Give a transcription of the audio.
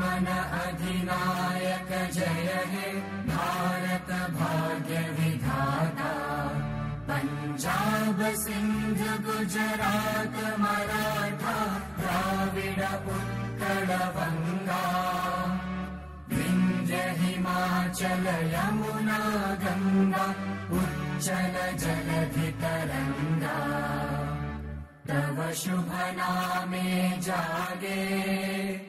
मन अधिनायक जय हे भारत भाग्य विधाता। पञ्जाब सिन्ध गुजरात मराठा द्राविड उत्कल गङ्गा हिमाचल यमुना गङ्गा उच्चल जलधि तरङ्गा तव शुभ नामे जागे।